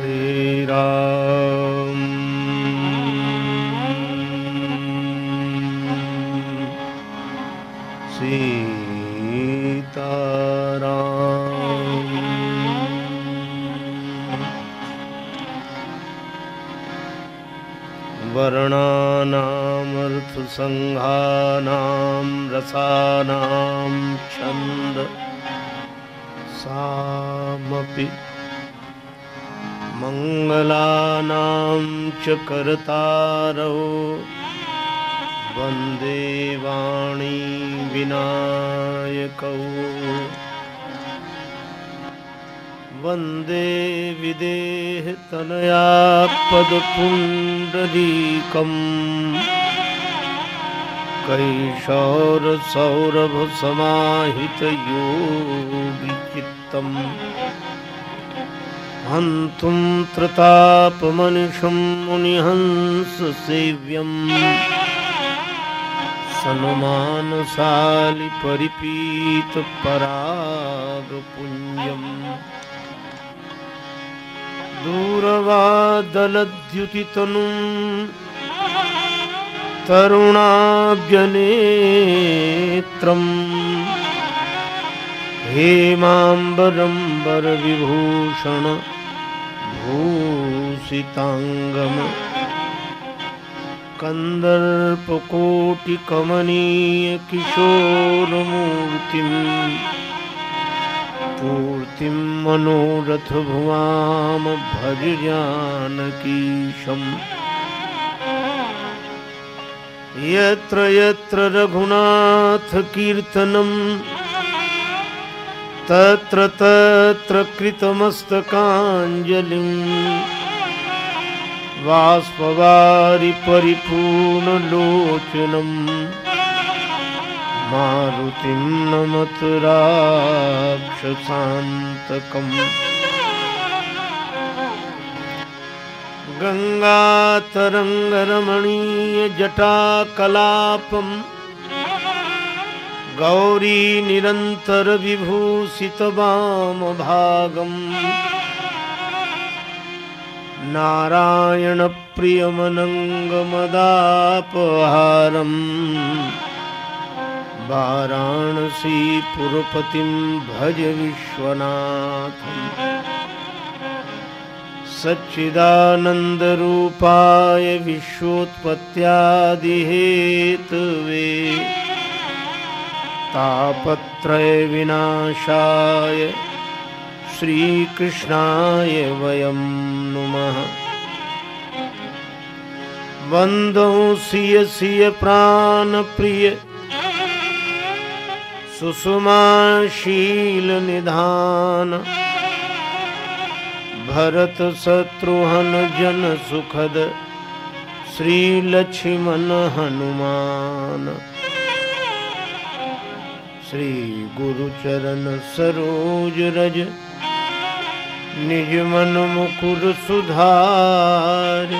राम सीताराम। वर्णानामर्थसङ्घानां रसानां छन्द सामपि मङ्गलानां च कर्तारौ। वंदे वाणी विनायकौ। वंदे विदेहतनया पदपुण्डरीकम् कैशोरसौरभसमाहितयोगिचित्तम्। हन्तुं त्रतापमनिषं मुनिहंससेव्यम् सनुमानसालिपरिपीतपरागपुञ्जम् दूरवादलद्युतितनुं तरुणाब्जनेत्रम् हेमाम्बरम्बरविभूषण भूषिताङ्गम। कन्दर्पकोटिकमनीयकिशोरमूर्तिम्। पूर्तिं मनोरथभुवां भज जानकीशम् यत्र यत्र रघुनाथकीर्तनं तत्र तत्र कृतमस्तकाञ्जलिम् वाष्पवारि परिपूर्णलोचनम् मारुतिं नमत राक्षसान्तकम् गङ्गातरङ्गरमणीयजटाकलापम् गौरी निरन्तरविभूषितवामभागम् नारायणप्रियमनङ्गमदापहारम् वाराणसीपुरपतिं भज विश्वनाथम्। सच्चिदानन्दरूपाय विश्वोत्पत्त्यादिहेतवे। तापत्रयविनाशाय श्रीकृष्णाय वयं नुमः। वन्दौ सिय सिय प्राणप्रिय सुषुमाशीलनिधान भरत शत्रुहन जन सुखद श्रीलक्ष्मण हनुमान। श्री सरोज रज। निज मन मुकुर सुधार।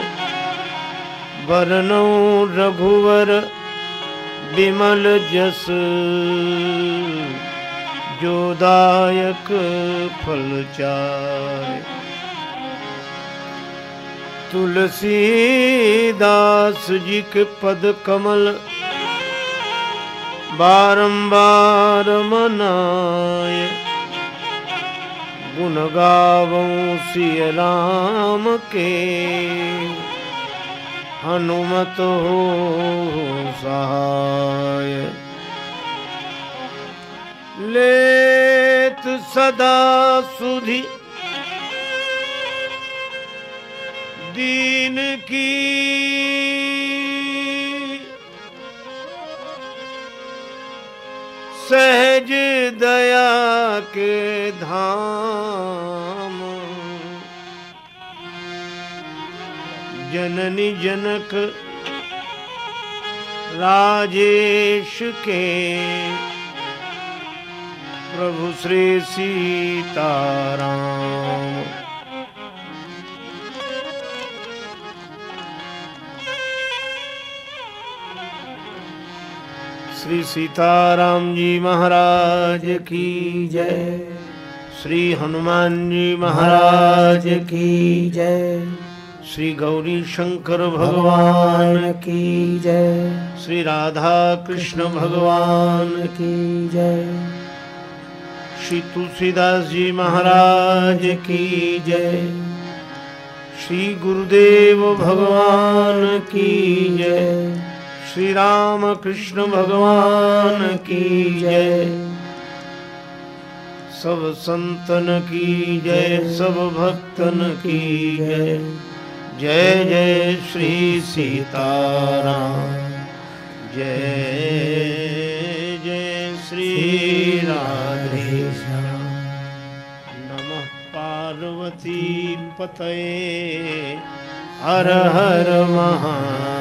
वरनौ रघुवर विमल जस। जोदायक फलचार तुलसीदास जी के पद कमल बारंबार मनाए। गुण गावों राम के। हनुमत हो सहाय। लेत सदा सुधि। दीन की के धाम। जननी जनक राजेश के प्रभु श्री सीताराम। श्री सीताराम जी महाराज की जय। श्री हनुमान जी महाराज की जय। श्री गौरी शंकर भगवान की जय। श्री राधा कृष्ण भगवान की जय। श्री तुलसीदास जी महाराज की जय। श्री गुरुदेव भगवान की जय। श्री राम कृष्ण भगवान की जय। सब संतन की जय, सब भक्तन की जय। जय जय श्री सीताराम। जय जय श्री राधे नमः पार्वती पतये। हर हर महादेव।